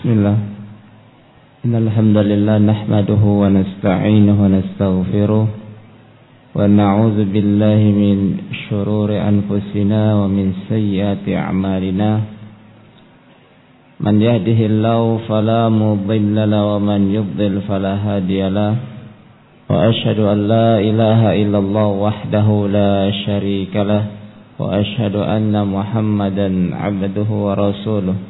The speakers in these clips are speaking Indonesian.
Bismillah. Innalhamdulillah nahmaduhu wa nasta'inuhu wa nastaghfiruh wa billahi min shururi anfusina wa min sayyiati a'malina. Man yahdihillahu fala mudilla wa man yudlil fala hadiyalah. Wa ashhadu an la ilaha illallah wahdahu la syarikalah wa ashhadu anna Muhammadan 'abduhu wa.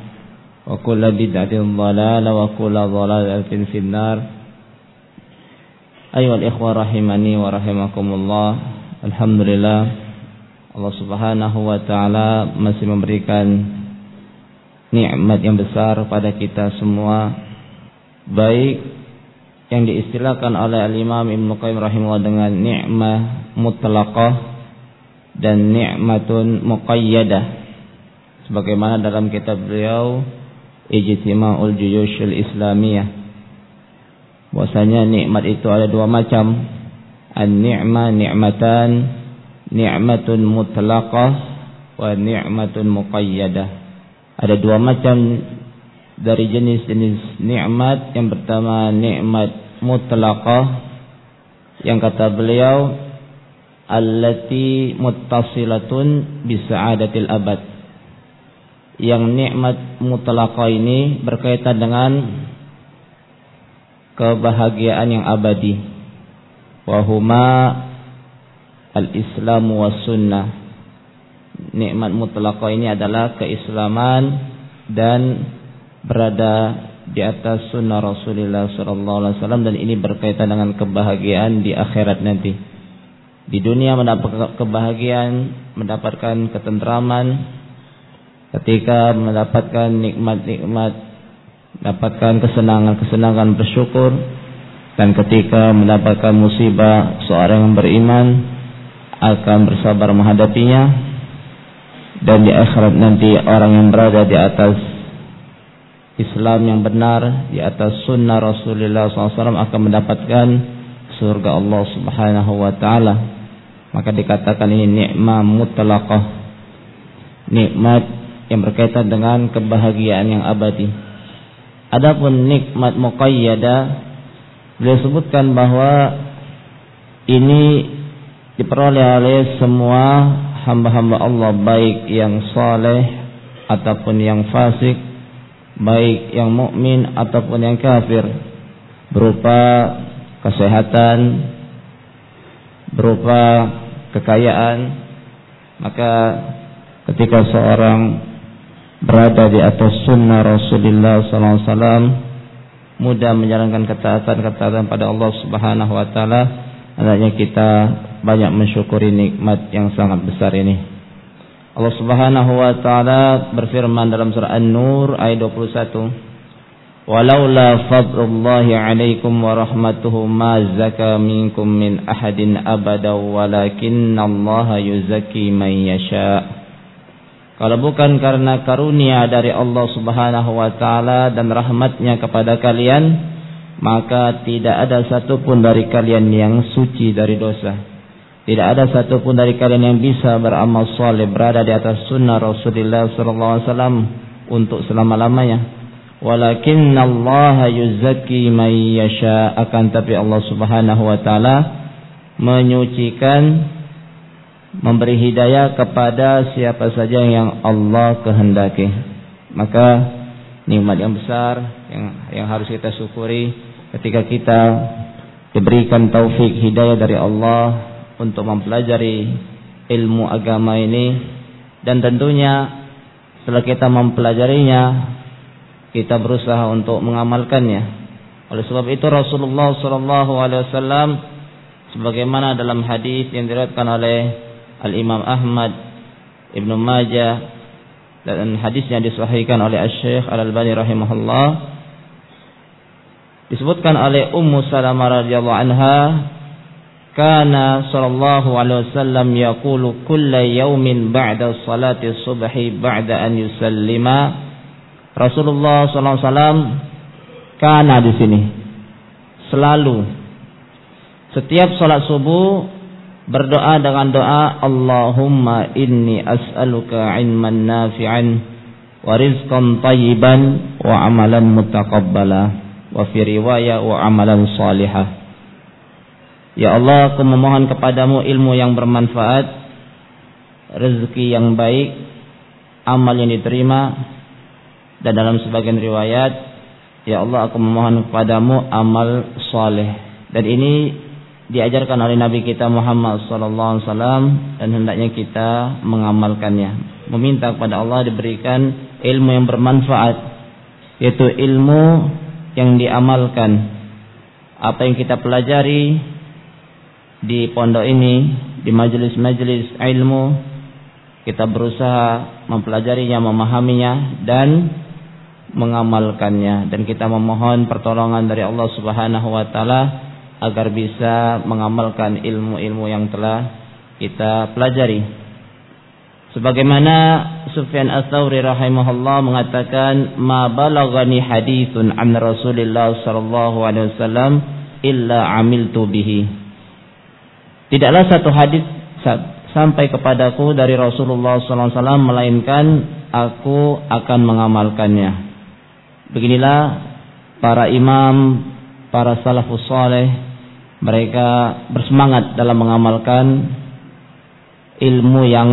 وكل بدعة ضلالة وكل ضلالة في النار أيها الإخوة رحمني ورحمكم الله الحمد لله Allah subhanahu wa ta'ala masih memberikan nikmat yang besar pada kita semua baik yang diistilahkan oleh al-Imam Ibn Qayyim rahimahullah dengan ni'mah mutlaqah dan ni'matun muqayyadah sebagaimana dalam kitab beliau Ijtima'ul Juyushul Islamiyah bahwasanya nikmat itu ada dua macam an-ni'mah ni'matan ni'matun mutlaqah wa ni'matun muqayyadah. Ada dua macam dari jenis-jenis nikmat. Yang pertama nikmat mutlaqah yang kata beliau allati muttasilatun bisa'adatil abad. Yang nikmat mutlaqah ini berkaitan dengan kebahagiaan yang abadi. Wahuma al-Islam was sunnah. Nikmat mutlaqah ini adalah keislaman dan berada di atas sunnah Rasulullah sallallahu alaihi wasallam dan ini berkaitan dengan kebahagiaan di akhirat nanti. Di dunia mendapatkan kebahagiaan, mendapatkan ketentraman ketika mendapatkan nikmat-nikmat, mendapatkan kesenangan-kesenangan bersyukur dan ketika mendapatkan musibah seorang yang beriman akan bersabar menghadapinya dan di akhirat nanti orang yang berada di atas Islam yang benar di atas sunnah Rasulullah SAW akan mendapatkan surga Allah Subhanahu Wa Taala. Maka dikatakan ini nikmat mutlaqah nikmat yang berkaitan dengan kebahagiaan yang abadi. Adapun nikmat muqayyadah beliau sebutkan bahwa ini diperoleh oleh semua hamba-hamba Allah baik yang saleh ataupun yang fasik, baik yang mukmin ataupun yang kafir berupa kesehatan, berupa kekayaan, maka ketika seorang berada di atas sunnah Rasulullah SAW mudah menjalankan ketaatan-ketaatan pada Allah Subhanahu Wa Taala hendaknya kita banyak mensyukuri nikmat yang sangat besar ini. Allah Subhanahu wa taala berfirman dalam surah An-Nur ayat 21. Walaula fadlullahi 'alaikum wa rahmatuhu ma zaka minkum min ahadin abada walakinallaha yuzakki man yasha. Kalau bukan karena karunia dari Allah Subhanahu wa taala dan rahmatnya kepada kalian, maka tidak ada satupun dari kalian yang suci dari dosa. Tidak ada satupun dari kalian yang bisa beramal soleh berada di atas sunnah Rasulullah SAW untuk selama-lamanya. Walakin Allah yuzaki man yasha akan tapi Allah Subhanahu wa taala menyucikan memberi hidayah kepada siapa saja yang Allah kehendaki. Maka nikmat yang besar yang yang harus kita syukuri ketika kita diberikan taufik hidayah dari Allah untuk mempelajari ilmu agama ini dan tentunya setelah kita mempelajarinya kita berusaha untuk mengamalkannya. Oleh sebab itu Rasulullah sallallahu alaihi wasallam sebagaimana dalam hadis yang diriwayatkan oleh Al Imam Ahmad Ibnu Majah dan hadisnya disahihkan oleh Asy-Syaikh Al-Albani rahimahullah. Disebutkan oleh Ummu Salamah radhiyallahu anha kana sallallahu alaihi wasallam yaqulu kulla yaumin ba'da salati subhi ba'da an yusallima. Rasulullah sallallahu alaihi wasallam kana di sini. Selalu. Setiap salat subuh berdoa dengan doa Allahumma inni as'aluka ilman nafi'an wa rizqan tayyiban wa amalan mutaqabbala wa fi riwayah wa amalan salihah. Ya Allah, aku memohon kepadamu ilmu yang bermanfaat, rezeki yang baik, amal yang diterima, dan dalam sebagian riwayat, Ya Allah, aku memohon kepadamu amal saleh. Dan ini diajarkan oleh Nabi kita Muhammad sallallahu alaihi wasallam dan hendaknya kita mengamalkannya. Meminta kepada Allah diberikan ilmu yang bermanfaat, yaitu ilmu yang diamalkan apa yang kita pelajari di pondok ini di majelis-majelis ilmu kita berusaha mempelajarinya memahaminya dan mengamalkannya dan kita memohon pertolongan dari Allah Subhanahu wa taala agar bisa mengamalkan ilmu-ilmu yang telah kita pelajari. Sebagaimana Sufyan Ats-Tsauri rahimahullah mengatakan, "Ma balagani haditsun an Rasulillah sallallahu alaihi wasallam illa amiltu bihi." Tidaklah satu hadis sampai kepadaku dari Rasulullah sallallahu alaihi wasallam melainkan aku akan mengamalkannya. Beginilah para imam, para salafus saleh mereka bersemangat dalam mengamalkan ilmu yang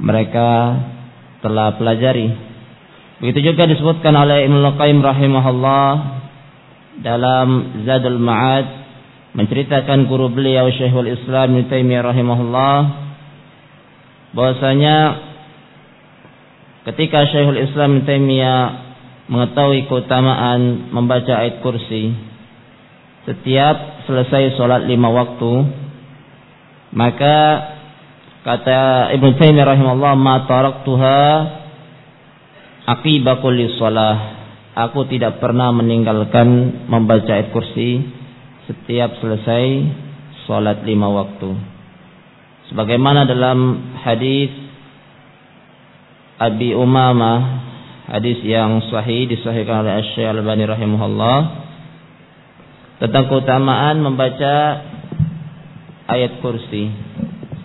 mereka telah pelajari. Begitu juga disebutkan oleh Ibnu Qayyim rahimahullah dalam Zadul Ma'ad menceritakan guru beliau Syekhul Islam Ibnu Taimiyah rahimahullah bahwasanya ketika Syekhul Islam Ibnu Taimiyah mengetahui keutamaan membaca ayat kursi setiap selesai sholat lima waktu maka Kata Ibn Taimiyah rahimahullah, "Ma taraktuha aqiba kulli shalah." Aku tidak pernah meninggalkan membaca ayat kursi setiap selesai salat lima waktu. Sebagaimana dalam hadis Abi Umamah, hadis yang sahih disahihkan oleh Asy-Syaikh Al-Albani rahimahullah tentang keutamaan membaca ayat kursi.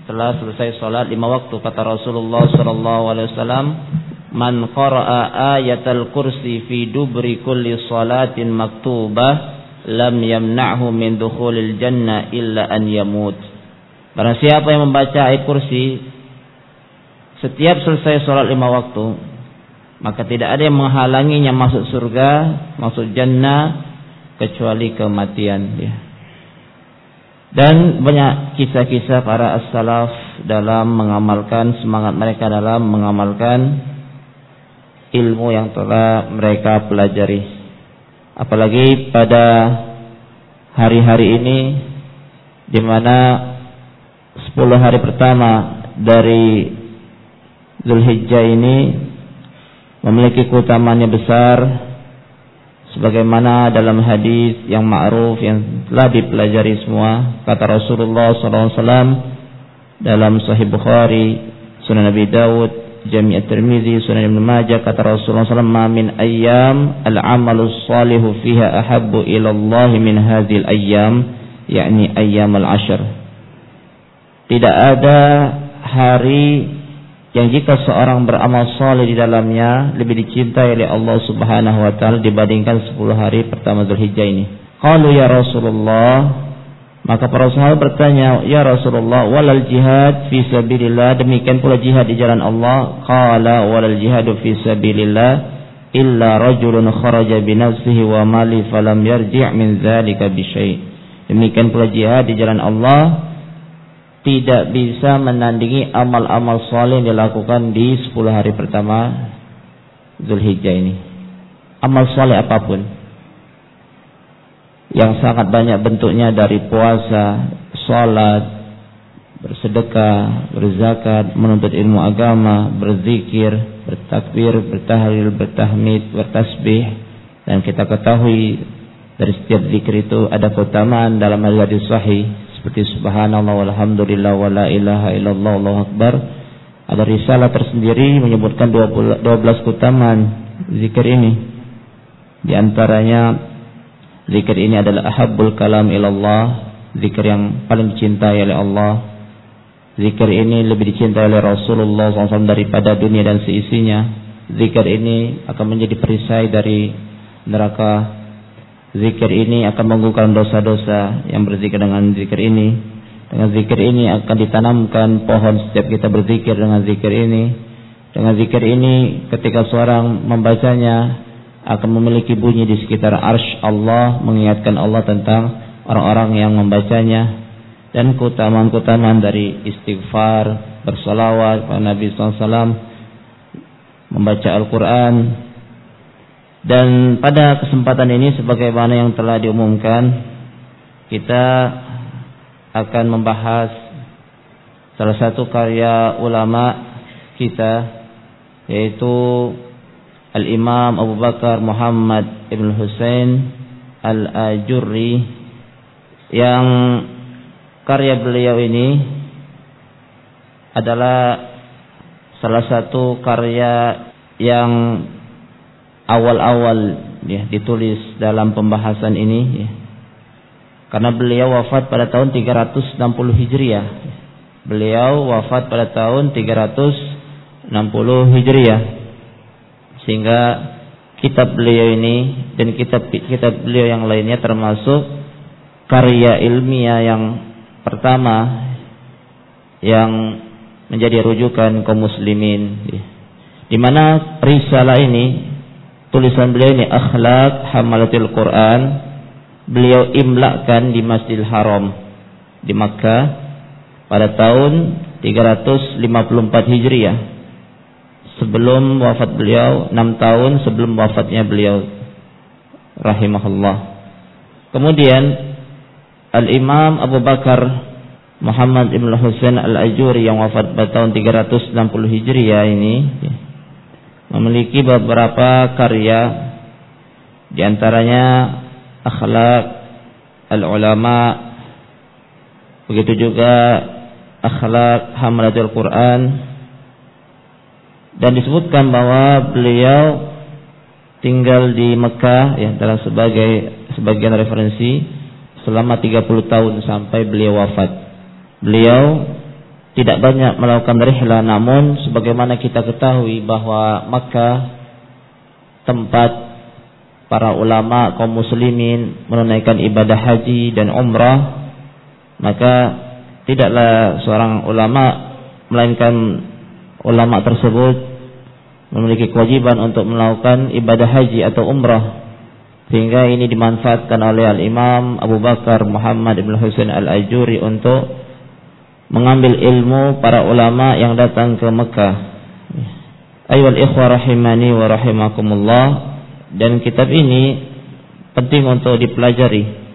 Setelah selesai sholat lima waktu kata Rasulullah sallallahu alaihi wasallam man qara'a ayatal kursi fi dubri kulli salatin maktubah lam yamna'hu min dukhulil jannah illa an yamut. Barang siapa yang membaca ayat kursi setiap selesai sholat lima waktu maka tidak ada yang menghalanginya masuk surga masuk jannah kecuali kematian dia dan banyak kisah-kisah para as-salaf dalam mengamalkan semangat mereka dalam mengamalkan ilmu yang telah mereka pelajari. Apalagi pada hari-hari ini di mana 10 hari pertama dari Zulhijjah ini memiliki keutamaannya besar sebagaimana dalam hadis yang ma'ruf yang telah dipelajari semua kata Rasulullah SAW dalam Sahih Bukhari Sunan Nabi Dawud Jami' At-Tirmizi Sunan Ibn Majah kata Rasulullah SAW ma min ayyam al-amalu salihu fiha ahabbu ila Allah min hadhil ayyam yakni ayyam al-ashr. Tidak ada hari yang jika seorang beramal soleh di dalamnya lebih dicintai oleh Allah Subhanahu wa taala dibandingkan 10 hari pertama Zulhijjah ini. Qalu ya Rasulullah maka para sahabat bertanya, "Ya Rasulullah, walal jihad fi sabilillah?" Demikian pula jihad di jalan Allah. Qala walal jihadu fi sabilillah illa rajulun kharaja bi nafsihi wa mali falam yarji' min dzalika bi syai'. Demikian pula jihad di jalan Allah tidak bisa menandingi amal-amal soleh yang dilakukan di 10 hari pertama Zulhijjah ini. Amal soleh apa pun. Yang sangat banyak bentuknya dari puasa, sholat, bersedekah, berzakat, menuntut ilmu agama, berzikir, bertakbir, bertahlil, bertahmid, bertasbih. Dan kita ketahui dari setiap zikir itu ada keutamaan dalam hadis sahih seperti subhanallah walhamdulillah wala ilaha illallah Allahu akbar. Ada risalah tersendiri menyebutkan 12 keutamaan zikir ini. Di antaranya zikir ini adalah ahabbul kalam ilallah, zikir yang paling dicintai oleh Allah. Zikir ini lebih dicintai oleh Rasulullah SAW daripada dunia dan seisinya. Zikir ini akan menjadi perisai dari neraka Zikir ini akan menggugurkan dosa-dosa yang berzikir dengan zikir ini. Dengan zikir ini akan ditanamkan pohon setiap kita berzikir dengan zikir ini. Dengan zikir ini ketika seorang membacanya akan memiliki bunyi di sekitar arsh Allah mengingatkan Allah tentang orang-orang yang membacanya dan keutamaan-keutamaan dari istighfar, bersalawat kepada Nabi SAW, membaca Al-Quran, dan pada kesempatan ini sebagaimana yang telah diumumkan kita akan membahas salah satu karya ulama kita yaitu Al-Imam Abu Bakar Muhammad Ibn Hussein Al-Ajurri yang karya beliau ini adalah salah satu karya yang awal-awal ya ditulis dalam pembahasan ini ya. Karena beliau wafat pada tahun 360 Hijriah. Beliau wafat pada tahun 360 Hijriah. Sehingga kitab beliau ini dan kitab kitab beliau yang lainnya termasuk karya ilmiah yang pertama yang menjadi rujukan kaum muslimin. Di mana risalah ini tulisan beliau ini akhlak hamalatul Quran beliau imlakkan di Masjidil Haram di Makkah pada tahun 354 Hijriah. Sebelum wafat beliau 6 tahun sebelum wafatnya beliau rahimahullah. Kemudian Al-Imam Abu Bakar Muhammad Ibn Husain Al-Ajuri yang wafat pada tahun 360 Hijriah ini memiliki beberapa karya di antaranya akhlak al-ulama begitu juga akhlak hamalatul Quran dan disebutkan bahwa beliau tinggal di Mekah ya dalam sebagai sebagian referensi selama 30 tahun sampai beliau wafat. Beliau tidak banyak melakukan rihlah namun sebagaimana kita ketahui bahwa Makkah tempat para ulama kaum muslimin menunaikan ibadah haji dan umrah maka tidaklah seorang ulama melainkan ulama tersebut memiliki kewajiban untuk melakukan ibadah haji atau umrah sehingga ini dimanfaatkan oleh al-Imam Abu Bakar Muhammad Ibn Husain Al-Ajuri untuk mengambil ilmu para ulama yang datang ke Mekah. Ayyuhal ikhwah rahimani wa rahimakumullah dan kitab ini penting untuk dipelajari.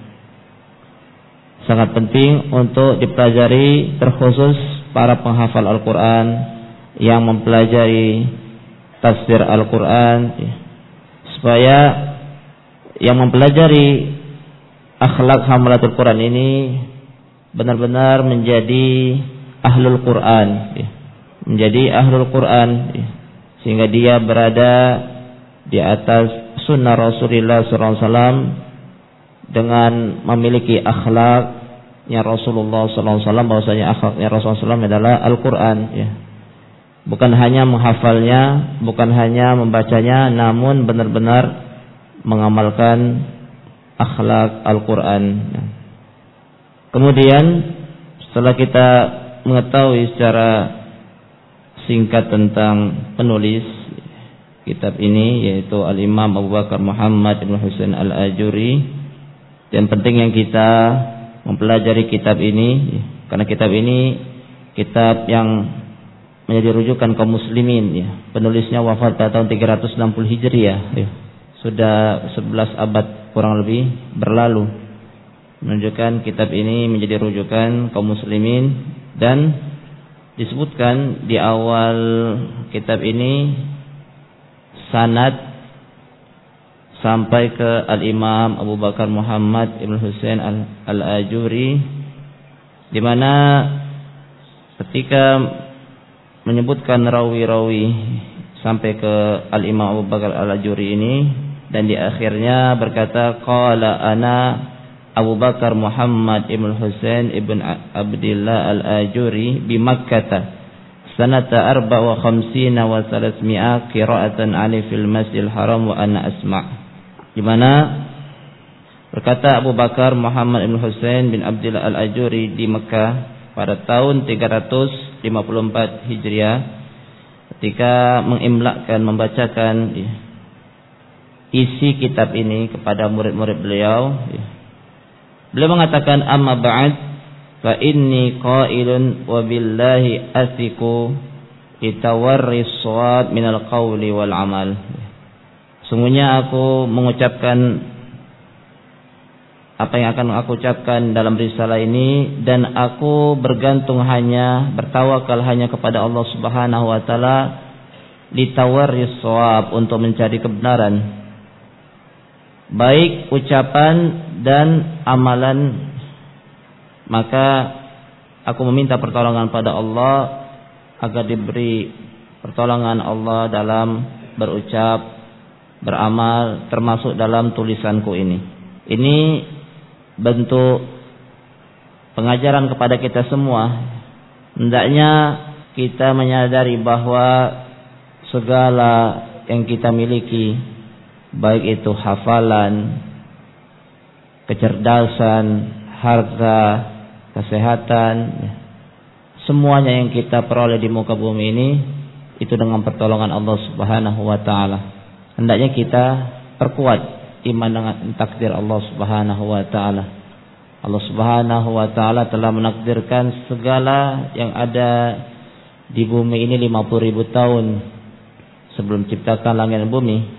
Sangat penting untuk dipelajari terkhusus para penghafal Al-Qur'an yang mempelajari tafsir Al-Qur'an supaya yang mempelajari akhlak hamalatul Quran ini benar-benar menjadi ahlul Quran ya. menjadi ahlul Quran ya. sehingga dia berada di atas sunnah Rasulullah SAW dengan memiliki akhlaknya Rasulullah SAW bahwasanya akhlaknya Rasulullah SAW adalah Al-Quran ya. bukan hanya menghafalnya bukan hanya membacanya namun benar-benar mengamalkan akhlak Al-Quran ya. Kemudian setelah kita mengetahui secara singkat tentang penulis kitab ini yaitu Al-Imam Abu Bakar Muhammad Ibn Husain Al-Ajuri dan penting yang kita mempelajari kitab ini karena kitab ini kitab yang menjadi rujukan kaum muslimin ya. Penulisnya wafat pada tahun 360 Hijriah ya. Sudah 11 abad kurang lebih berlalu. Menunjukkan kitab ini menjadi rujukan kaum muslimin dan disebutkan di awal kitab ini sanad sampai ke Al-Imam Abu Bakar Muhammad Ibn Husain Al-Ajuri di mana ketika menyebutkan rawi-rawi sampai ke Al-Imam Abu Bakar Al-Ajuri ini dan di akhirnya berkata qala ana Abu Bakar Muhammad Ibn Husain Ibn Abdullah Al-Ajuri di Makkah. Sanata arba wa khamsina wa salasmi'a qira'atan ali fil masjidil haram wa ana asma' di mana berkata Abu Bakar Muhammad bin Husain bin Abdullah Al-Ajuri di Mekah pada tahun 354 Hijriah ketika mengimlakkan membacakan isi kitab ini kepada murid-murid beliau beliau mengatakan amma ba'd fa inni qailun wa billahi athiqu itawarris shawab minal qawli wal amal. Sungguhnya aku mengucapkan apa yang akan aku ucapkan dalam risalah ini dan aku bergantung hanya bertawakal hanya kepada Allah Subhanahu wa taala litawarris shawab untuk mencari kebenaran. Baik ucapan dan amalan maka aku meminta pertolongan pada Allah agar diberi pertolongan Allah dalam berucap beramal termasuk dalam tulisanku ini. Ini bentuk pengajaran kepada kita semua. Hendaknya kita menyadari bahwa segala yang kita miliki baik itu hafalan, kecerdasan, harta, kesehatan, semuanya yang kita peroleh di muka bumi ini itu dengan pertolongan Allah Subhanahu wa taala hendaknya kita perkuat iman dengan takdir Allah Subhanahu wa taala. Allah Subhanahu wa taala telah menakdirkan segala yang ada di bumi ini 50 ribu tahun sebelum ciptakan langit dan bumi.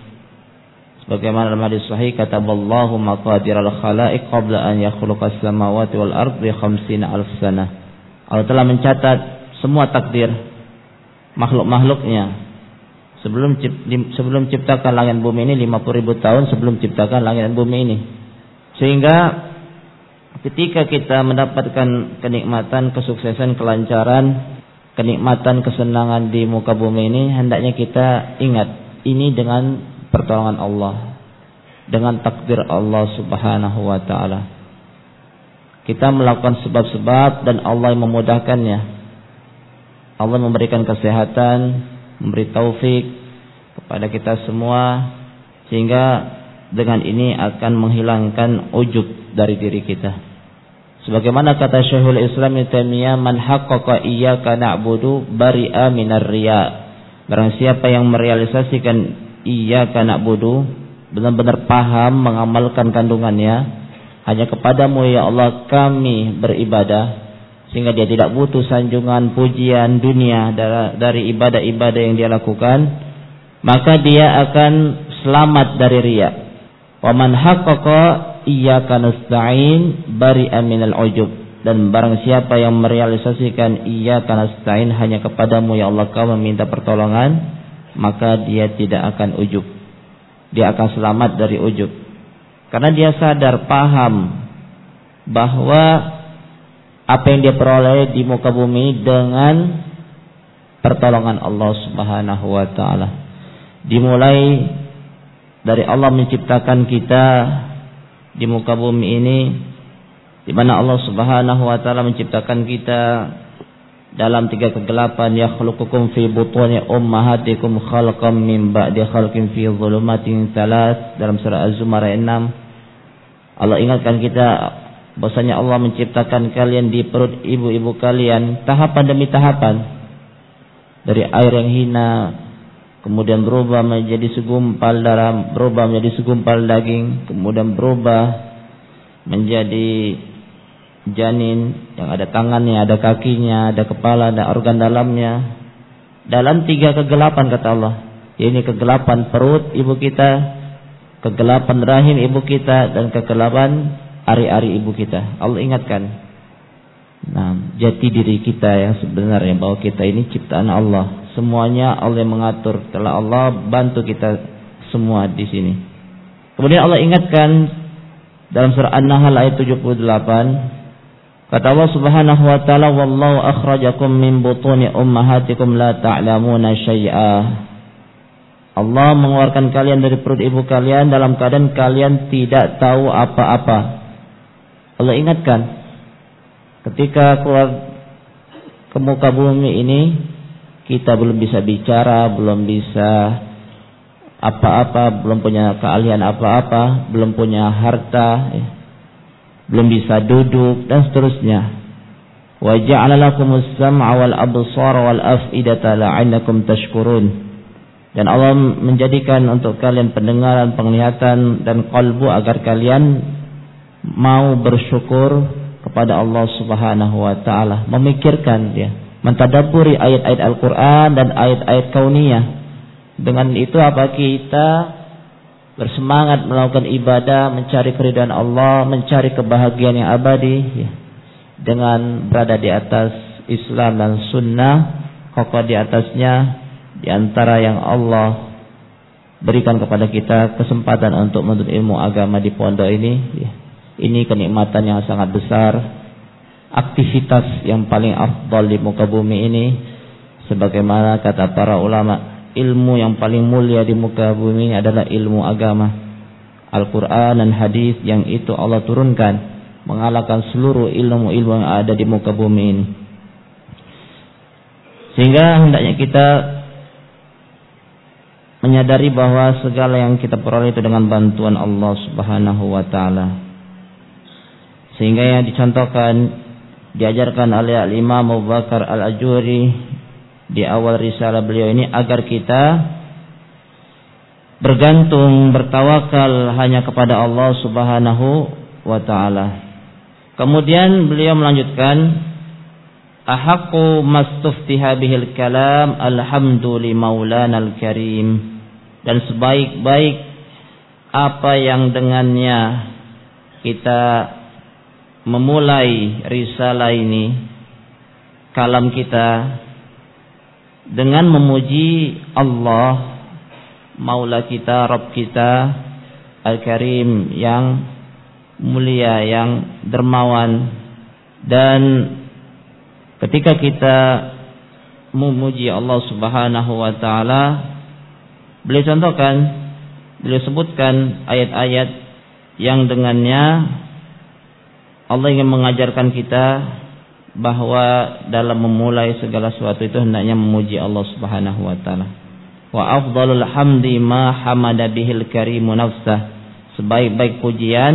Sebagaimana dalam hadis sahih kata Allah maqadir al-khalaiq qabla an yakhluqa as-samawati wal ardi 50 alf sana. Allah telah mencatat semua takdir makhluk-makhluknya sebelum sebelum ciptakan langit bumi ini 50 ribu tahun sebelum ciptakan langit dan bumi ini sehingga ketika kita mendapatkan kenikmatan kesuksesan kelancaran kenikmatan kesenangan di muka bumi ini hendaknya kita ingat ini dengan pertolongan Allah dengan takdir Allah Subhanahu wa taala kita melakukan sebab-sebab dan Allah yang memudahkannya Allah memberikan kesehatan memberi taufik kepada kita semua sehingga dengan ini akan menghilangkan ujub dari diri kita. Sebagaimana kata Syekhul Islam Ibnu Taimiyah, "Man haqqaqa iyyaka na'budu bari'a minar riya." Barang siapa yang merealisasikan iyyaka na'budu, benar-benar paham mengamalkan kandungannya, hanya kepadamu ya Allah kami beribadah, sehingga dia tidak butuh sanjungan pujian dunia dari ibadah-ibadah yang dia lakukan. Maka dia akan selamat dari riya. Wa man haqqaqa iyyaka nasta'in bari'a minal ujub. Dan barang siapa yang merealisasikan iyyaka nasta'in hanya kepadamu ya Allah kau meminta pertolongan maka dia tidak akan ujub dia akan selamat dari ujub karena dia sadar paham bahwa apa yang dia peroleh di muka bumi dengan pertolongan Allah Subhanahu wa taala. Dimulai dari Allah menciptakan kita di muka bumi ini di mana Allah Subhanahu wa taala menciptakan kita dalam tiga kegelapan ya khuluqukum fi butuni ummahatikum khalqam min ba'di khalqin fi dhulumatin thalath. Dalam surah Az-Zumar ayat 6 Allah ingatkan kita bahwasanya Allah menciptakan kalian di perut ibu-ibu kalian tahapan demi tahapan. Dari air yang hina kemudian berubah menjadi segumpal darah berubah menjadi segumpal daging kemudian berubah menjadi janin yang ada tangannya, ada kakinya, ada kepala, ada organ dalamnya. Dalam tiga kegelapan kata Allah. Ini kegelapan perut ibu kita, kegelapan rahim ibu kita, dan kegelapan ari-ari ibu kita. Allah ingatkan. Nah, jati diri kita yang sebenarnya bahwa kita ini ciptaan Allah. Semuanya Allah yang mengatur. Telah Allah bantu kita semua di sini. Kemudian Allah ingatkan dalam surah An-Nahl ayat 78 Kata Allah Subhanahu wa taala wallahu akhrajakum min butuni ummahatikum la ta'lamuna syai'a. Allah mengeluarkan kalian dari perut ibu kalian dalam keadaan kalian tidak tahu apa-apa. Allah ingatkan ketika keluar ke muka bumi ini kita belum bisa bicara, belum bisa apa-apa, belum punya keahlian apa-apa, belum punya harta, ya belum bisa duduk dan seterusnya. Wa ja'ala lakumus sam'a wal absara wal af'idata la'allakum tashkurun. Dan Allah menjadikan untuk kalian pendengaran, penglihatan dan kalbu agar kalian mau bersyukur kepada Allah Subhanahu wa taala, memikirkan dia, mentadaburi ayat-ayat Al-Qur'an dan ayat-ayat kauniyah. Dengan itu apa kita bersemangat melakukan ibadah, mencari keridhaan Allah, mencari kebahagiaan yang abadi ya. dengan berada di atas Islam dan Sunnah, kokoh di atasnya di antara yang Allah berikan kepada kita kesempatan untuk menuntut ilmu agama di pondok ini. Ya. Ini kenikmatan yang sangat besar, aktivitas yang paling afdal di muka bumi ini, sebagaimana kata para ulama ilmu yang paling mulia di muka bumi adalah ilmu agama. Al-Quran dan hadis yang itu Allah turunkan mengalahkan seluruh ilmu-ilmu yang ada di muka bumi ini. Sehingga hendaknya kita menyadari bahwa segala yang kita peroleh itu dengan bantuan Allah Subhanahu wa taala. Sehingga yang dicontohkan diajarkan oleh Al-Imam Abu Bakar Al-Ajuri di awal risalah beliau ini agar kita bergantung bertawakal hanya kepada Allah Subhanahu wa taala. Kemudian beliau melanjutkan ahaqqu mastuftiha bihil kalam alhamdu li maulana al-karim dan sebaik-baik apa yang dengannya kita memulai risalah ini kalam kita dengan memuji Allah Maula kita, Rabb kita Al-Karim yang mulia, yang dermawan. Dan ketika kita memuji Allah Subhanahu wa taala beliau contohkan beliau sebutkan ayat-ayat yang dengannya Allah ingin mengajarkan kita bahwa dalam memulai segala sesuatu itu hendaknya memuji Allah Subhanahu wa taala. Wa afdalul hamdi ma hamada bihil karimu nafsah. Sebaik-baik pujian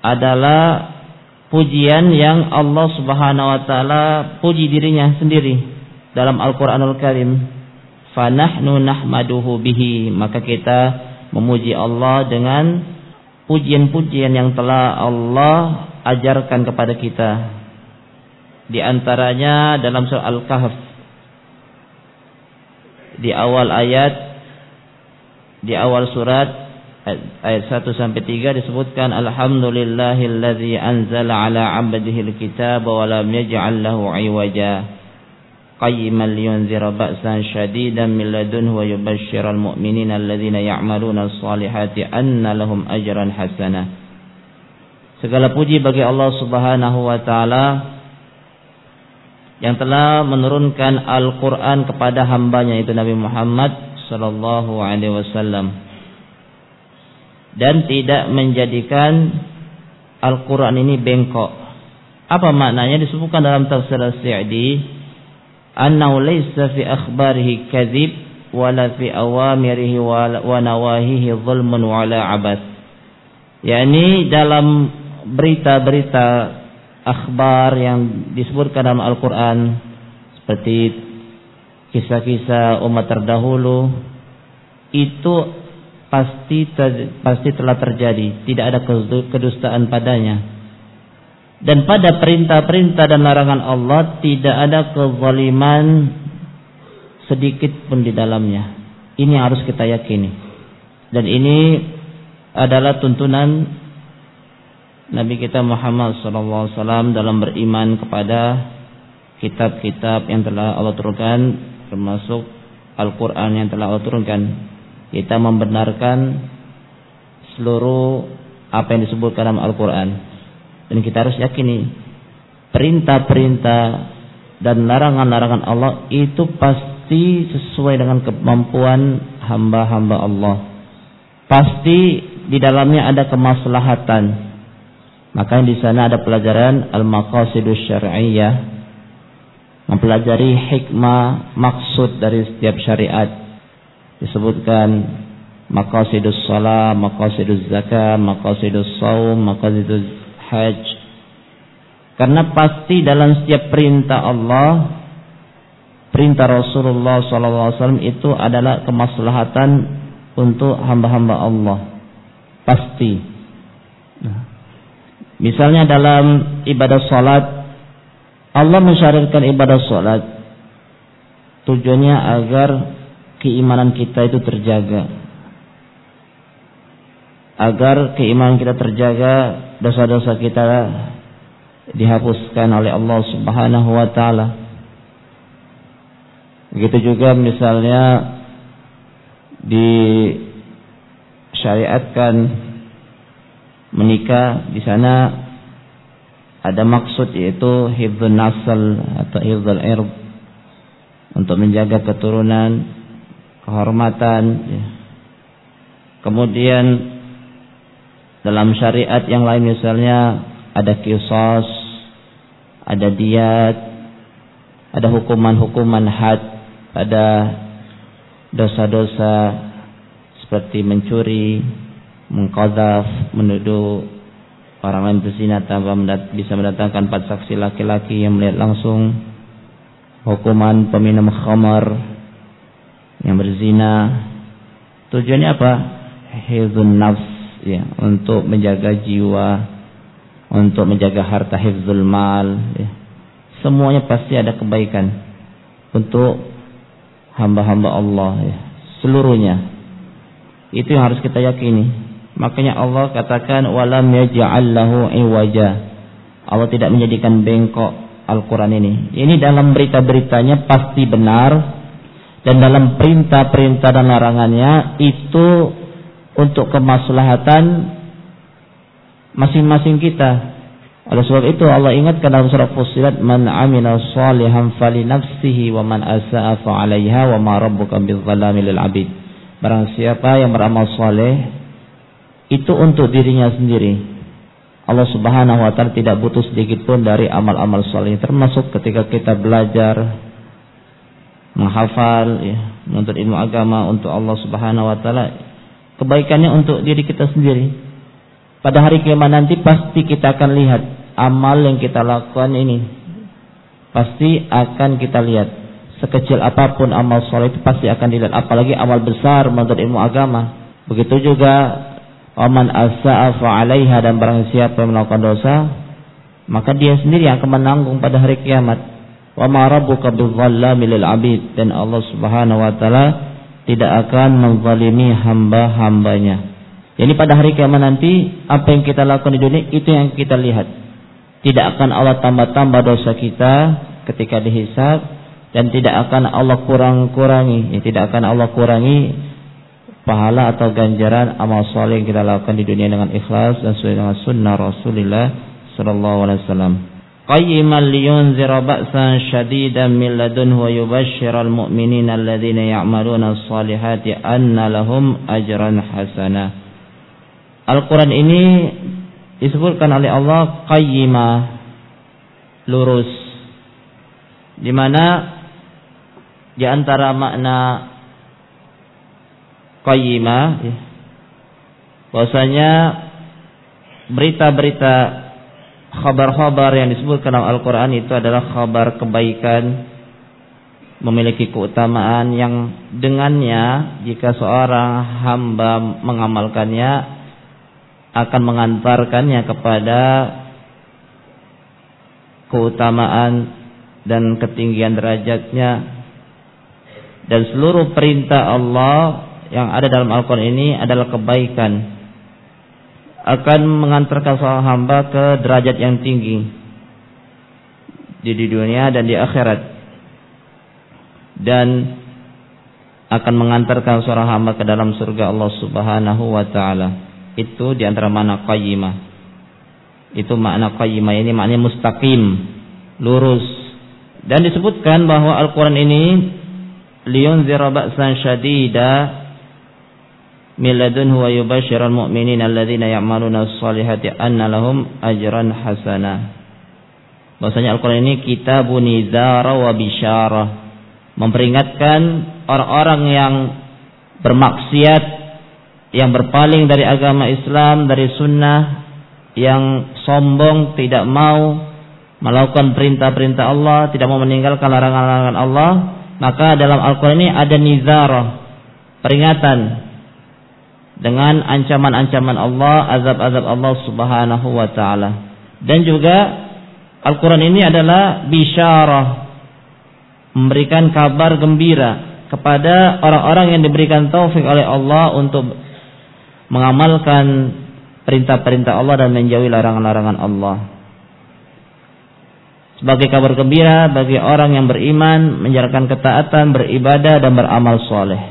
adalah pujian yang Allah Subhanahu wa taala puji dirinya sendiri dalam Al-Qur'anul Karim. Fanahnu nahmaduhu bihi, maka kita memuji Allah dengan pujian-pujian yang telah Allah ajarkan kepada kita di antaranya dalam surah Al-Kahf. Di awal ayat di awal surat ayat 1 sampai 3 disebutkan alhamdulillahilladzi anzala ala 'abdihi alkitaba wa lam yaj'al lahu 'iwaja. Qayyiman liyunzira ba'san shadidan min ladunhu wa yubashshiral mu'minina alladhina ya'maluna as-salihati anna lahum ajran hasanah Segala puji bagi Allah Subhanahu wa taala yang telah menurunkan Al-Quran kepada hambanya itu Nabi Muhammad Sallallahu Alaihi Wasallam dan tidak menjadikan Al-Quran ini bengkok. Apa maknanya disebutkan dalam tafsir As-Sa'di annahu laysa fi akhbarihi kadhib wala fi awamirihi wa nawahihi zulmun wala abad. Yani dalam berita-berita akhbar yang disebutkan dalam Al-Quran seperti kisah-kisah umat terdahulu itu pasti pasti telah terjadi tidak ada kedustaan padanya Dan pada perintah-perintah dan larangan Allah tidak ada kezaliman sedikit pun di dalamnya. Ini yang harus kita yakini. Dan ini adalah tuntunan Nabi kita Muhammad SAW dalam beriman kepada kitab-kitab yang telah Allah turunkan termasuk Al-Quran yang telah Allah turunkan. Kita membenarkan seluruh apa yang disebutkan dalam Al-Quran. Dan kita harus yakini perintah-perintah dan larangan-larangan Allah itu pasti sesuai dengan kemampuan hamba-hamba Allah. Pasti di dalamnya ada kemaslahatan maka di sana ada pelajaran al-maqasidus syar'iyyah, mempelajari hikmah maksud dari setiap syariat. Disebutkan maqasidus shalah, maqasidus zakat, maqasidus saum, maqasidus hajj. Karena pasti dalam setiap perintah Allah, perintah Rasulullah SAW itu adalah kemaslahatan untuk hamba-hamba Allah. Pasti. Nah. Misalnya dalam ibadah salat Allah mensyariatkan ibadah salat tujuannya agar keimanan kita itu terjaga. Agar keimanan kita terjaga, dosa-dosa kita dihapuskan oleh Allah Subhanahu wa taala. Begitu juga misalnya disyariatkan menikah di sana ada maksud yaitu hifdzun nasl atau hifdzul irb untuk menjaga keturunan, kehormatan. Ya. Kemudian dalam syariat yang lain misalnya ada kisos, ada diat, ada hukuman-hukuman had pada dosa-dosa seperti mencuri, mengkodaf, menuduh orang lain berzina tanpa mendat bisa mendatangkan empat saksi laki-laki yang melihat langsung. Hukuman peminum khamar yang berzina. Tujuannya apa? Hifzun nafs ya untuk menjaga jiwa untuk menjaga harta hifzul mal ya. semuanya pasti ada kebaikan untuk hamba-hamba Allah ya seluruhnya. Itu yang harus kita yakini Makanya Allah katakan walam yaj'al iwaja. Allah tidak menjadikan bengkok Al-Qur'an ini. Ini dalam berita-beritanya pasti benar dan dalam perintah-perintah dan larangannya itu untuk kemaslahatan masing-masing kita. Oleh sebab itu Allah ingatkan dalam surah Fussilat man amila salihan fali nafsihi wa man asa'a fa wa ma rabbuka bidzalami lil 'abid. Barang siapa yang beramal saleh itu untuk dirinya sendiri. Allah Subhanahu wa taala tidak butuh sedikit pun dari amal-amal saleh termasuk ketika kita belajar menghafal ya, menuntut ilmu agama untuk Allah Subhanahu wa taala kebaikannya untuk diri kita sendiri. Pada hari kiamat nanti pasti kita akan lihat amal yang kita lakukan ini pasti akan kita lihat sekecil apa pun amal soleh itu pasti akan dilihat apalagi amal besar menuntut ilmu agama begitu juga Waman asa'a fa'alaiha dan barang siapa yang melakukan dosa maka dia sendiri yang akan menanggung pada hari kiamat. Wa ma rabbuka bidzallami lil 'abid dan Allah Subhanahu wa taala tidak akan menzalimi hamba-hambanya. Jadi pada hari kiamat nanti apa yang kita lakukan di dunia itu yang kita lihat. Tidak akan Allah tambah-tambah dosa kita ketika dihisab dan tidak akan Allah kurang-kurangi, ya, tidak akan Allah kurangi pahala atau ganjaran amal soleh yang kita lakukan di dunia dengan ikhlas dan sesuai dengan sunnah Rasulullah sallallahu alaihi wasallam. Liyunzira ba'san shadidan min ladunhu wa yubashshiral mu'minina alladhina ya'maluna as-salihati anna lahum ajran hasana. Al-Quran ini disebutkan oleh Allah qayyimah lurus di mana di antara makna qayyimah ya. bahwasanya berita-berita khabar-khabar yang disebutkan dalam Al-Qur'an itu adalah khabar kebaikan memiliki keutamaan yang dengannya jika seorang hamba mengamalkannya akan mengantarkannya kepada keutamaan dan ketinggian derajatnya dan seluruh perintah Allah yang ada dalam Al-Quran ini adalah kebaikan akan mengantarkan seorang hamba ke derajat yang tinggi di dunia dan di akhirat dan akan mengantarkan seorang hamba ke dalam surga Allah Subhanahu wa taala. Itu di antara makna qayyimah. Itu makna qayyimah ini maknanya mustaqim, lurus. Dan disebutkan bahwa Al-Qur'an ini liyunzira ba'san syadida min ladunhu wa yubashshiral mu'minina alladzina ya'maluna as-solihati anna lahum ajran hasana. Bahwasanya Al-Qur'an ini kitabun nizara wa bisyarah memperingatkan orang-orang yang bermaksiat yang berpaling dari agama Islam dari sunnah yang sombong tidak mau melakukan perintah-perintah Allah tidak mau meninggalkan larangan-larangan Allah maka dalam Al-Quran ini ada nizarah peringatan dengan ancaman-ancaman Allah azab-azab Allah subhanahu wa ta'ala dan juga Al-Quran ini adalah bisyarah memberikan kabar gembira kepada orang-orang yang diberikan taufik oleh Allah untuk mengamalkan perintah-perintah Allah dan menjauhi larangan-larangan Allah. Sebagai kabar gembira bagi orang yang beriman, menjalankan ketaatan, beribadah dan beramal soleh.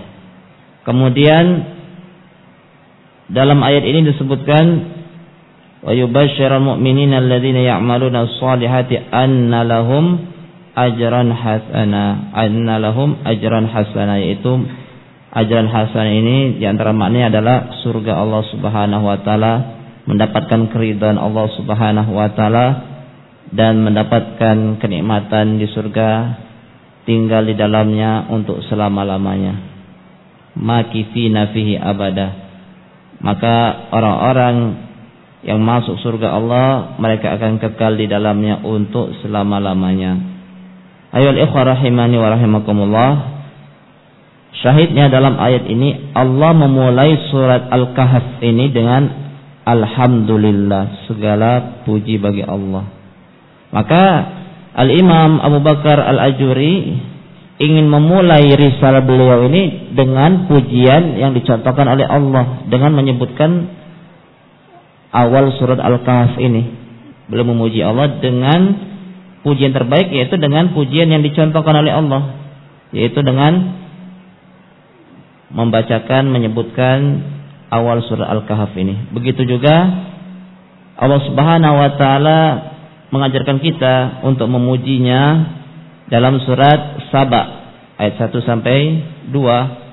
Kemudian dalam ayat ini disebutkan wa yubashshirul mu'minina alladzina ya'maluna as-solihati anna lahum ajran hasana anna lahum ajran hasana yaitu ajran hasana ini di antara maknanya adalah surga Allah Subhanahu wa taala mendapatkan keridhaan Allah Subhanahu wa taala dan mendapatkan kenikmatan di surga tinggal di dalamnya untuk selama-lamanya. Makifina abada maka orang-orang yang masuk surga Allah mereka akan kekal di dalamnya untuk selama-lamanya Ayol ikhwah rahimani wa rahimakumullah. Syahidnya dalam ayat ini Allah memulai surat Al-Kahf ini dengan Alhamdulillah segala puji bagi Allah. Maka Al-Imam Abu Bakar Al-Ajuri ingin memulai risalah beliau ini dengan pujian yang dicontohkan oleh Allah dengan menyebutkan awal surat Al-Kahf ini. Beliau memuji Allah dengan pujian terbaik yaitu dengan pujian yang dicontohkan oleh Allah yaitu dengan membacakan menyebutkan awal surah Al-Kahf ini. Begitu juga Allah Subhanahu wa taala mengajarkan kita untuk memujinya dalam surat Saba ayat 1 sampai 2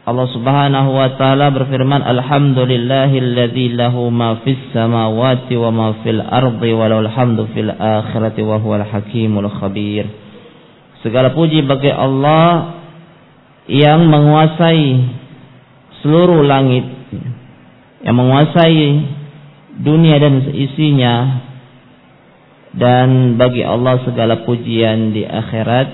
Allah Subhanahu wa taala berfirman Alhamdulillahilladzi lahu ma fis samawati wa ma fil ardi wa lahul hamdu fil akhirati wa huwal hakimul khabir. Segala puji bagi Allah yang menguasai seluruh langit yang menguasai dunia dan isinya dan bagi Allah segala pujian di akhirat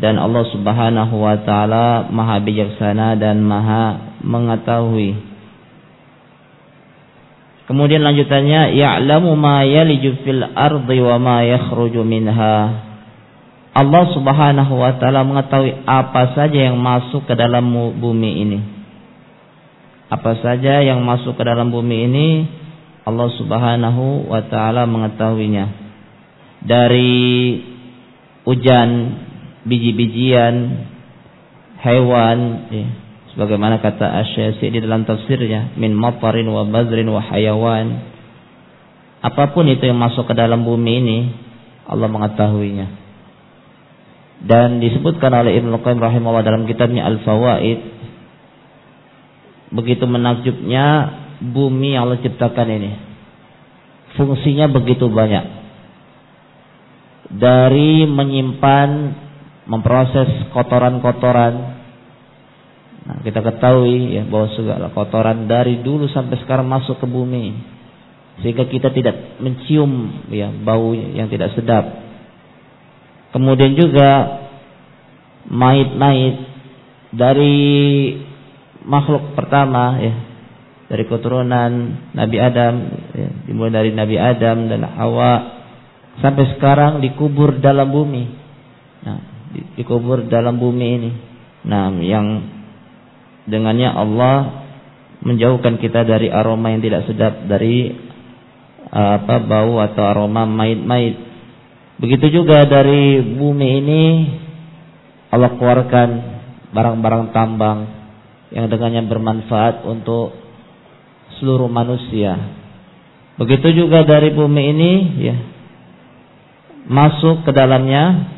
dan Allah Subhanahu wa taala Maha bijaksana dan Maha mengetahui. Kemudian lanjutannya ya'lamu ma yaliju fil ardi wa ma yakhruju minha. Allah Subhanahu wa taala mengetahui apa saja yang masuk ke dalam bumi ini. Apa saja yang masuk ke dalam bumi ini Allah Subhanahu wa taala mengetahuinya. Dari hujan biji-bijian, hewan, ya. sebagaimana kata Asy-Syafi'i di dalam tafsirnya, min matarin wa bazrin wa hayawan. Apa pun itu yang masuk ke dalam bumi ini, Allah mengetahuinya. Dan disebutkan oleh Ibnu Qayyim rahimahullah dalam kitabnya Al-Fawaid, begitu menakjubnya bumi yang Allah ciptakan ini. Fungsinya begitu banyak. Dari menyimpan memproses kotoran-kotoran. Nah, kita ketahui ya bahwa segala kotoran dari dulu sampai sekarang masuk ke bumi sehingga kita tidak mencium ya bau yang tidak sedap. Kemudian juga mait-mait dari makhluk pertama ya dari keturunan Nabi Adam ya, dimulai dari Nabi Adam dan Hawa sampai sekarang dikubur dalam bumi. Nah, dikubur dalam bumi ini. Nah, yang dengannya Allah menjauhkan kita dari aroma yang tidak sedap dari apa bau atau aroma mait-mait. Begitu juga dari bumi ini Allah keluarkan barang-barang tambang yang dengannya bermanfaat untuk seluruh manusia. Begitu juga dari bumi ini ya masuk ke dalamnya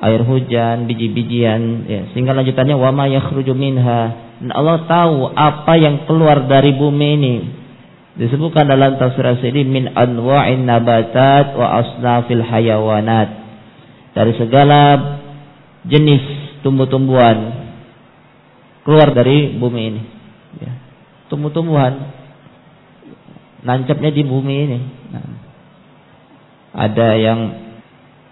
air hujan, biji-bijian ya sehingga lanjutannya wama yakhruju minha. Dan Allah tahu apa yang keluar dari bumi ini. Disebutkan dalam tafsir asli min anwa'in nabatat wa asnafil hayawanat. Dari segala jenis tumbuh-tumbuhan keluar dari bumi ini. Ya. Tumbuh-tumbuhan nancapnya di bumi ini. Nah, ada yang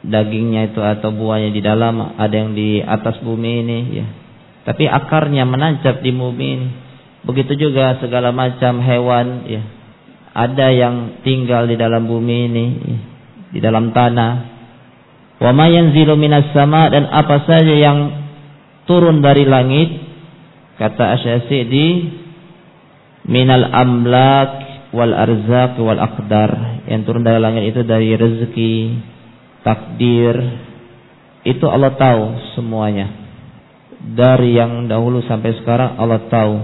dagingnya itu atau buahnya di dalam, ada yang di atas bumi ini, ya. Tapi akarnya menancap di bumi ini. Begitu juga segala macam hewan, ya. Ada yang tinggal di dalam bumi ini, ya. di dalam tanah. Wa ma yanzilu minas sama dan apa saja yang turun dari langit kata Asy'asidi minal amlak wal arzaq wal aqdar yang turun dari langit itu dari rezeki, takdir. Itu Allah tahu semuanya. Dari yang dahulu sampai sekarang Allah tahu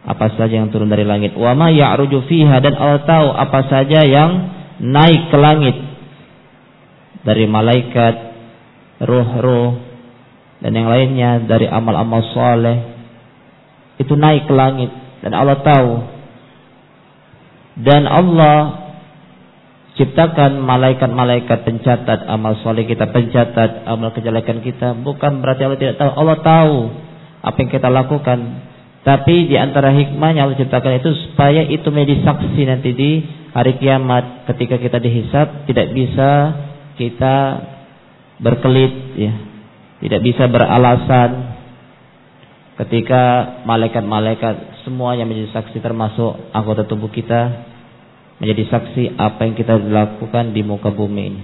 apa saja yang turun dari langit. Wa ma ya'ruju fiha dan Allah tahu apa saja yang naik ke langit dari malaikat, roh-roh dan yang lainnya dari amal-amal soleh itu naik ke langit dan Allah tahu dan Allah ciptakan malaikat-malaikat pencatat amal soleh kita, pencatat amal kejelekan kita. Bukan berarti Allah tidak tahu. Allah tahu apa yang kita lakukan. Tapi di antara hikmahnya Allah ciptakan itu supaya itu menjadi saksi nanti di hari kiamat ketika kita dihisap tidak bisa kita berkelit ya. Tidak bisa beralasan ketika malaikat-malaikat semuanya menjadi saksi termasuk anggota tubuh kita menjadi saksi apa yang kita lakukan di muka bumi ini.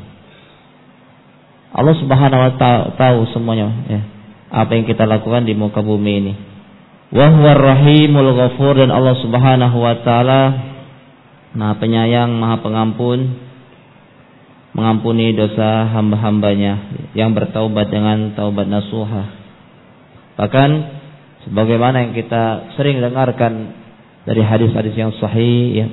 Allah Subhanahu wa taala tahu semuanya ya, apa yang kita lakukan di muka bumi ini. Wa rahimul ghafur dan Allah Subhanahu wa taala Maha penyayang, Maha pengampun mengampuni dosa hamba-hambanya yang bertaubat dengan taubat nasuha. Bahkan sebagaimana yang kita sering dengarkan dari hadis-hadis yang sahih ya,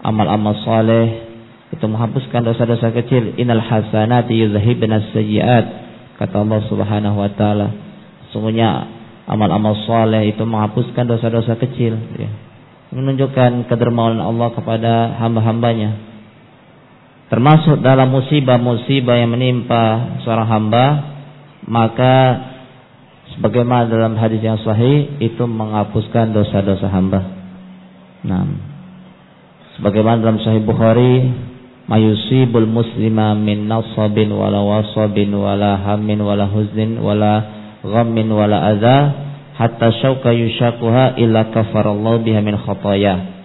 amal-amal saleh itu menghapuskan dosa-dosa kecil innal hasanati yuzhibna sayyiat kata Allah Subhanahu wa taala sungguhnya amal-amal saleh itu menghapuskan dosa-dosa kecil ya. menunjukkan kedermawanan Allah kepada hamba-hambanya termasuk dalam musibah-musibah yang menimpa seorang hamba maka sebagaimana dalam hadis yang sahih itu menghapuskan dosa-dosa hamba. Nah, sebagaimana dalam Sahih Bukhari, mayusibul muslima min nasabin wala wasabin wala hammin wala huznin wala ghammin wala adza hatta syauka yushakuha illa kafarallahu biha min khataya.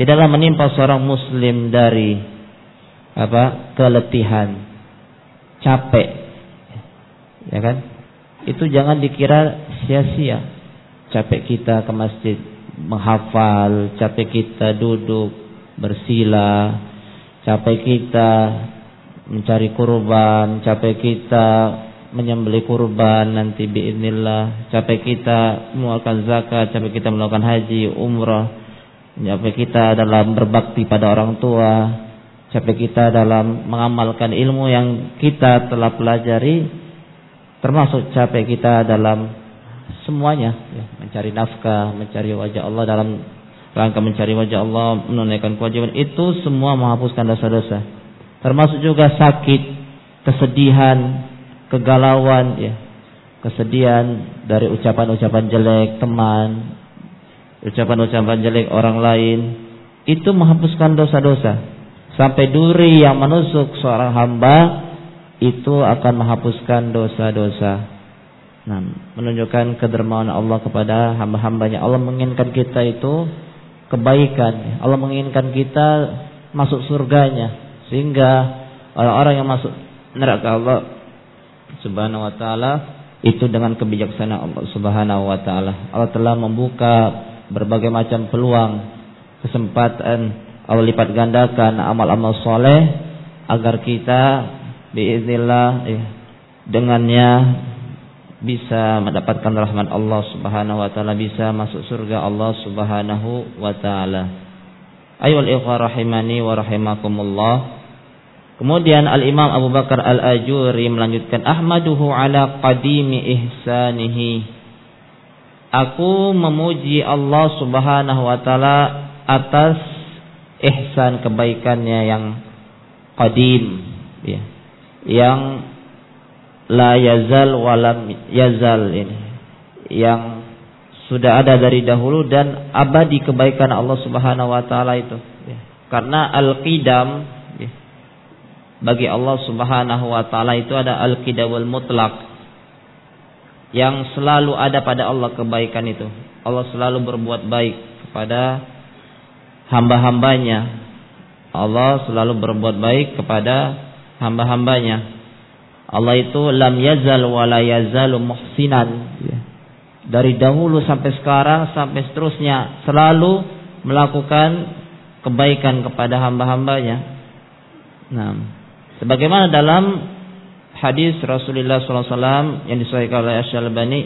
Tidaklah menimpa seorang muslim dari apa? keletihan, capek. Ya kan? itu jangan dikira sia-sia. Capek kita ke masjid menghafal, capek kita duduk bersila, capek kita mencari kurban, capek kita menyembelih kurban nanti biidnillah, capek kita mengeluarkan zakat, capek kita melakukan haji, umrah, capek kita dalam berbakti pada orang tua, capek kita dalam mengamalkan ilmu yang kita telah pelajari termasuk capek kita dalam semuanya ya, mencari nafkah, mencari wajah Allah dalam rangka mencari wajah Allah, menunaikan kewajiban itu semua menghapuskan dosa-dosa. Termasuk juga sakit, kesedihan, kegalauan ya. Kesedihan dari ucapan-ucapan jelek teman, ucapan-ucapan jelek orang lain itu menghapuskan dosa-dosa. Sampai duri yang menusuk seorang hamba itu akan menghapuskan dosa-dosa. Nah, menunjukkan kedermawan Allah kepada hamba-hambanya. Allah menginginkan kita itu kebaikan. Allah menginginkan kita masuk surganya. Sehingga orang-orang yang masuk neraka Allah Subhanahu wa taala itu dengan kebijaksanaan Allah Subhanahu wa taala. Allah telah membuka berbagai macam peluang, kesempatan Allah lipat gandakan amal-amal soleh agar kita biiznillah ya, dengannya bisa mendapatkan rahmat Allah Subhanahu wa taala, bisa masuk surga Allah Subhanahu wa taala. Ayo ikhwah rahimani wa rahimakumullah. Kemudian Al-Imam Abu Bakar Al-Ajuri melanjutkan Ahmaduhu ala qadimi ihsanihi. Aku memuji Allah Subhanahu wa taala atas ihsan kebaikannya yang qadim ya. Yang la yazal walam yazal ini. Yang sudah ada dari dahulu dan abadi kebaikan Allah Subhanahu wa taala itu ya. Karena al-qidam bagi Allah Subhanahu wa taala itu ada al-qidawul mutlak yang selalu ada pada Allah kebaikan itu. Allah selalu berbuat baik kepada hamba-hambanya. Allah selalu berbuat baik kepada hamba-hambanya. Allah itu lam yazal wa la yazalu muhsinan. Ya. Dari dahulu sampai sekarang sampai seterusnya selalu melakukan kebaikan kepada hamba-hambanya. Nah, Sebagaimana dalam hadis Rasulullah SAW yang disahihkan oleh Asy-Syalbani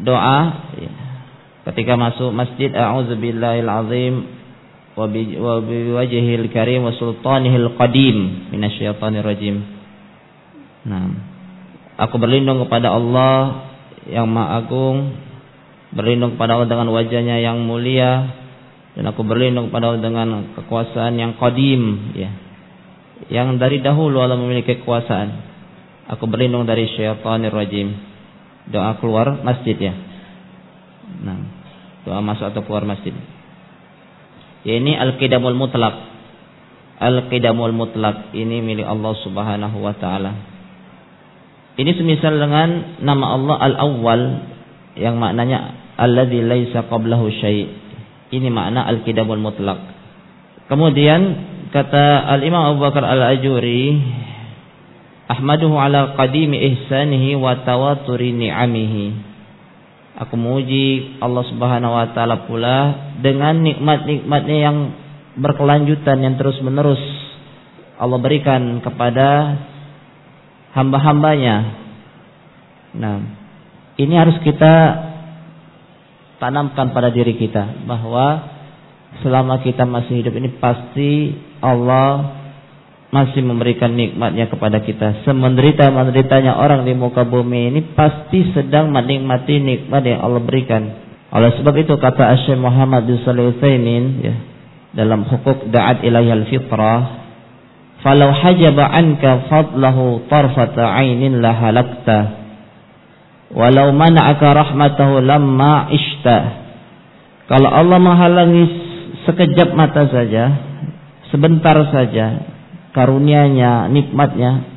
doa ya, ketika masuk masjid a'udzubillahil azim wa biwajhil karim wa sultanihil qadim minasyaitonir rajim. Nah, aku berlindung kepada Allah yang Maha Agung, berlindung kepada Allah dengan wajahnya yang mulia dan aku berlindung kepada Allah dengan kekuasaan yang qadim ya yang dari dahulu Allah memiliki kekuasaan. Aku berlindung dari syaitanir rajim. Doa keluar masjid ya. Nah, doa masuk atau keluar masjid. Ya ini al-qidamul mutlak. Al-qidamul mutlak ini milik Allah Subhanahu wa taala. Ini semisal dengan nama Allah Al-Awwal yang maknanya alladzi laisa qablahu syai'. Ini makna al-qidamul mutlak. Kemudian Kata Al-Imam Abu Bakar Al-Ajuri, Ahmaduhu ala qadimi ihsanihi wa tawaturi ni'amihi. Aku memuji Allah Subhanahu wa taala pula dengan nikmat-nikmatnya yang berkelanjutan yang terus-menerus Allah berikan kepada hamba-hambanya. Nah, ini harus kita tanamkan pada diri kita bahwa selama kita masih hidup ini pasti Allah masih memberikan nikmatnya kepada kita. Semenderita-menderitanya orang di muka bumi ini pasti sedang menikmati nikmat yang Allah berikan. Oleh sebab itu kata Asyik Muhammad bin Salih ya, dalam hukuk da'at ilayhal fitrah Falau hajaba anka fadlahu tarfata ainin lahalakta Walau mana'aka rahmatahu lamma ishta Kalau Allah menghalangi sekejap mata saja sebentar saja karunianya, nikmatnya,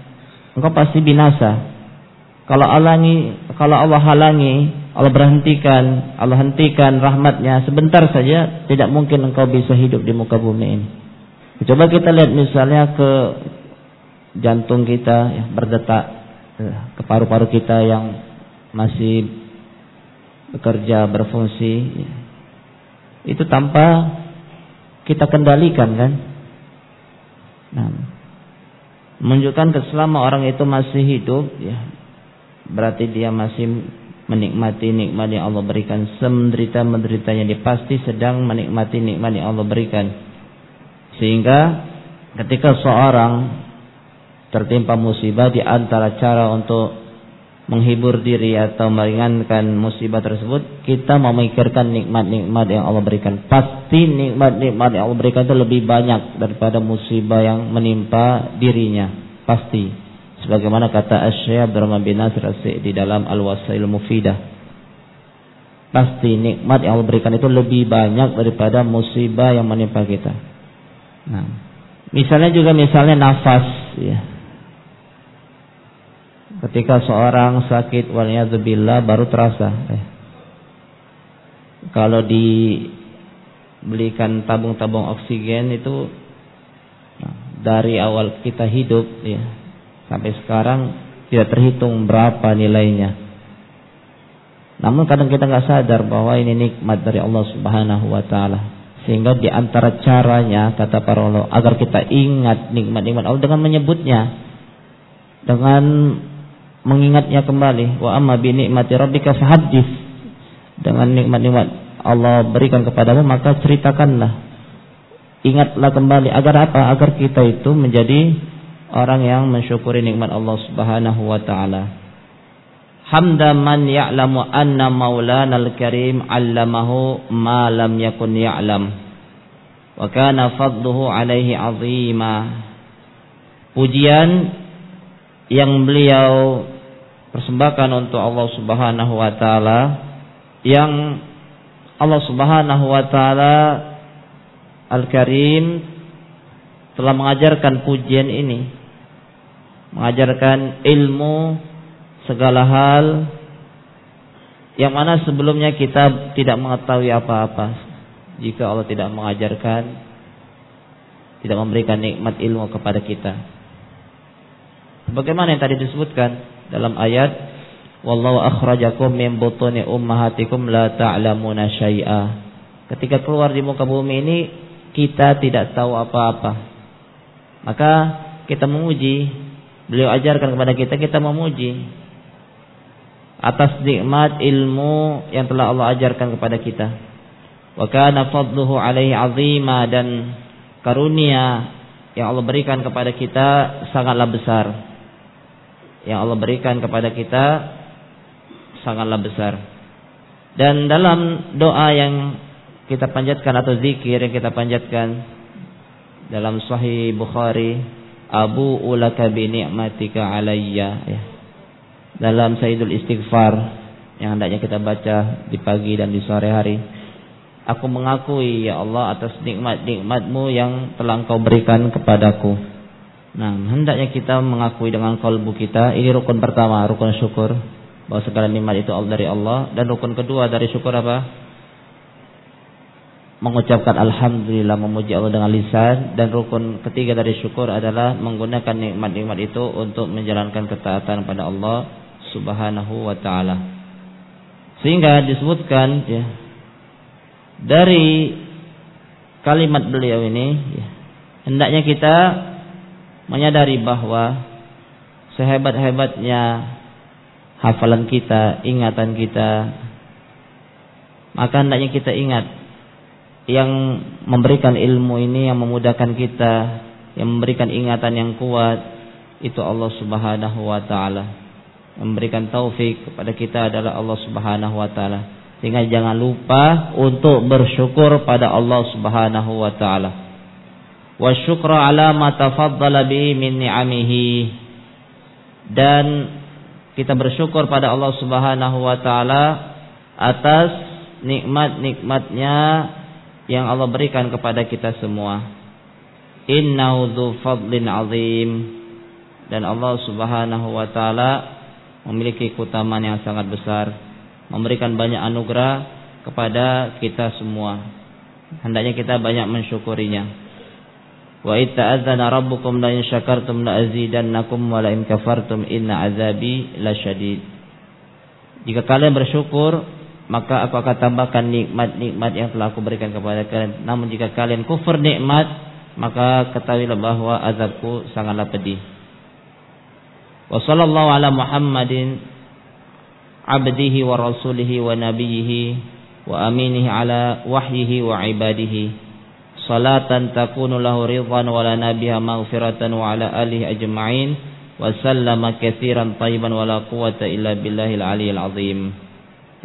engkau pasti binasa. Kalau kalau Allah halangi, Allah berhentikan, Allah hentikan rahmatnya sebentar saja, tidak mungkin engkau bisa hidup di muka bumi ini. Coba kita lihat misalnya ke jantung kita yang berdetak, eh, ke paru-paru kita yang masih bekerja berfungsi, itu tanpa kita kendalikan kan? Nah, menunjukkan keselama orang itu masih hidup, ya, berarti dia masih menikmati nikmat yang Allah berikan. Semenderita menderitanya dia pasti sedang menikmati nikmat yang Allah berikan. Sehingga ketika seorang tertimpa musibah di antara cara untuk menghibur diri atau meringankan musibah tersebut, kita memikirkan nikmat-nikmat yang Allah berikan. Pasti nikmat-nikmat yang Allah berikan itu lebih banyak daripada musibah yang menimpa dirinya. Pasti. Sebagaimana kata Asy Abdurrahman bin Nasir di dalam Al-Wasail Mufidah. Pasti nikmat yang Allah berikan itu lebih banyak daripada musibah yang menimpa kita. Nah, misalnya juga misalnya nafas ya Ketika seorang sakit waliyadzubillah baru terasa. Eh. Kalau dibelikan tabung-tabung oksigen itu nah, dari awal kita hidup ya sampai sekarang tidak terhitung berapa nilainya. Namun kadang kita nggak sadar bahwa ini nikmat dari Allah Subhanahu wa taala. Sehingga di antara caranya kata para ulama agar kita ingat nikmat-nikmat Allah dengan menyebutnya. Dengan mengingatnya kembali. Wa amma bi nikmati rabbika fahaddits. Dengan nikmat-nikmat Allah berikan kepadamu maka ceritakanlah. Ingatlah kembali agar apa? Agar kita itu menjadi orang yang mensyukuri nikmat Allah Subhanahu wa taala hamda man ya'lamu anna maulana al-karim 'allamahu ma lam yakun ya'lam. Wa kana fadluhu 'alaihi 'azima. Pujian yang beliau persembahkan untuk Allah Subhanahu wa taala yang Allah Subhanahu wa taala Al-Karim telah mengajarkan pujian ini mengajarkan ilmu segala hal yang mana sebelumnya kita tidak mengetahui apa-apa. Jika Allah tidak mengajarkan tidak memberikan nikmat ilmu kepada kita. Bagaimana yang tadi disebutkan dalam ayat wallahu akhrajakum min butuni ummahatikum la ta'lamuna syai'a. Ketika keluar di muka bumi ini kita tidak tahu apa-apa. Maka kita memuji beliau ajarkan kepada kita kita memuji atas nikmat ilmu yang telah Allah ajarkan kepada kita. Wa kana fadluhu alaihi azima dan karunia yang Allah berikan kepada kita sangatlah besar. Yang Allah berikan kepada kita sangatlah besar. Dan dalam doa yang kita panjatkan atau zikir yang kita panjatkan dalam Sahih Bukhari, Abu ulaka bi ni'matika alayya ya dalam Sayyidul Istighfar yang hendaknya kita baca di pagi dan di sore hari. Aku mengakui ya Allah atas nikmat-nikmatmu yang telah engkau berikan kepadaku. Nah, hendaknya kita mengakui dengan kalbu kita. Ini rukun pertama, rukun syukur. Bahwa segala nikmat itu dari Allah. Dan rukun kedua dari syukur apa? Mengucapkan Alhamdulillah memuji Allah dengan lisan. Dan rukun ketiga dari syukur adalah menggunakan nikmat-nikmat itu untuk menjalankan ketaatan pada Allah Subhanahu wa taala. Sehingga disebutkan ya dari kalimat beliau ini ya, hendaknya kita menyadari bahwa sehebat-hebatnya hafalan kita, ingatan kita maka hendaknya kita ingat yang memberikan ilmu ini yang memudahkan kita, yang memberikan ingatan yang kuat itu Allah Subhanahu wa taala memberikan taufik kepada kita adalah Allah Subhanahu wa taala. Sehingga jangan lupa untuk bersyukur pada Allah Subhanahu wa taala. Wa syukra ala ma tafaddala bihi min ni'amihi. Dan kita bersyukur pada Allah Subhanahu wa taala atas nikmat-nikmatnya yang Allah berikan kepada kita semua. Innahu dzu fadlin azim. Dan Allah Subhanahu wa taala memiliki keutamaan yang sangat besar, memberikan banyak anugerah kepada kita semua. Hendaknya kita banyak mensyukurinya. Wa itta'adzana rabbukum la in syakartum la azidannakum wa la in kafartum inna azabi lasyadid. Jika kalian bersyukur, maka aku akan tambahkan nikmat-nikmat yang telah aku berikan kepada kalian. Namun jika kalian kufur nikmat, maka ketahuilah bahwa azabku sangatlah pedih. Wa sallallahu ala Muhammadin abdihi wa rasulihi wa nabiyihi wa aminihi ala wahyihi wa ibadihi. Salatan takunu lahu ridwan wa lana biha maghfiratan wa ala alihi ajma'in. Wa sallama katsiran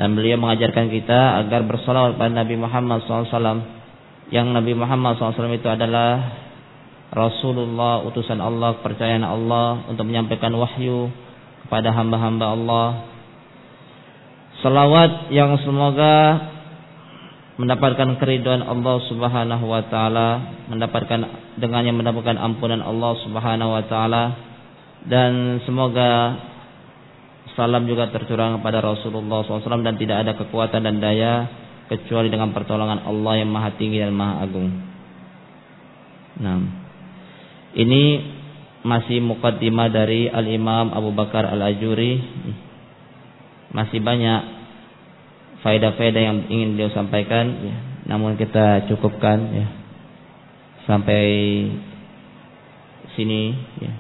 dan beliau mengajarkan kita agar bersalawat pada Nabi Muhammad SAW yang Nabi Muhammad SAW itu adalah Rasulullah utusan Allah kepercayaan Allah untuk menyampaikan wahyu kepada hamba-hamba Allah Salawat yang semoga mendapatkan keriduan Allah Subhanahu wa taala, mendapatkan dengannya mendapatkan ampunan Allah Subhanahu wa taala dan semoga salam juga tercurah kepada Rasulullah SAW dan tidak ada kekuatan dan daya kecuali dengan pertolongan Allah yang maha tinggi dan maha agung. Nah. Ini masih mukaddimah dari Al-Imam Abu Bakar Al-Ajuri. Masih banyak faedah-faedah yang ingin beliau sampaikan, ya. namun kita cukupkan ya sampai sini. Ya.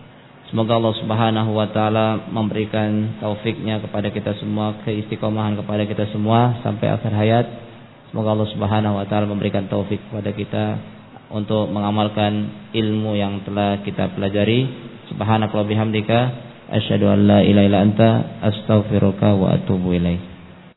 Semoga Allah Subhanahu wa taala memberikan taufiknya kepada kita semua, keistiqomahan kepada kita semua sampai akhir hayat. Semoga Allah Subhanahu wa taala memberikan taufik kepada kita untuk mengamalkan ilmu yang telah kita pelajari. Subhanakallah bihamdika asyhadu an la ilaha illa anta astaghfiruka wa atubu.